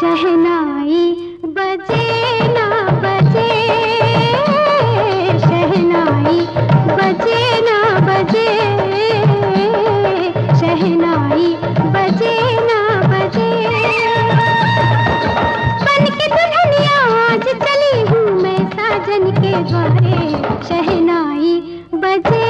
शहनाई बजे ना बजे। शहनाई बजे ना बजे। शहनाई बजे ना बजे। बन के दुल्हनिया आज चली हूँ मैं साजन के द्वारे। शहनाई बजे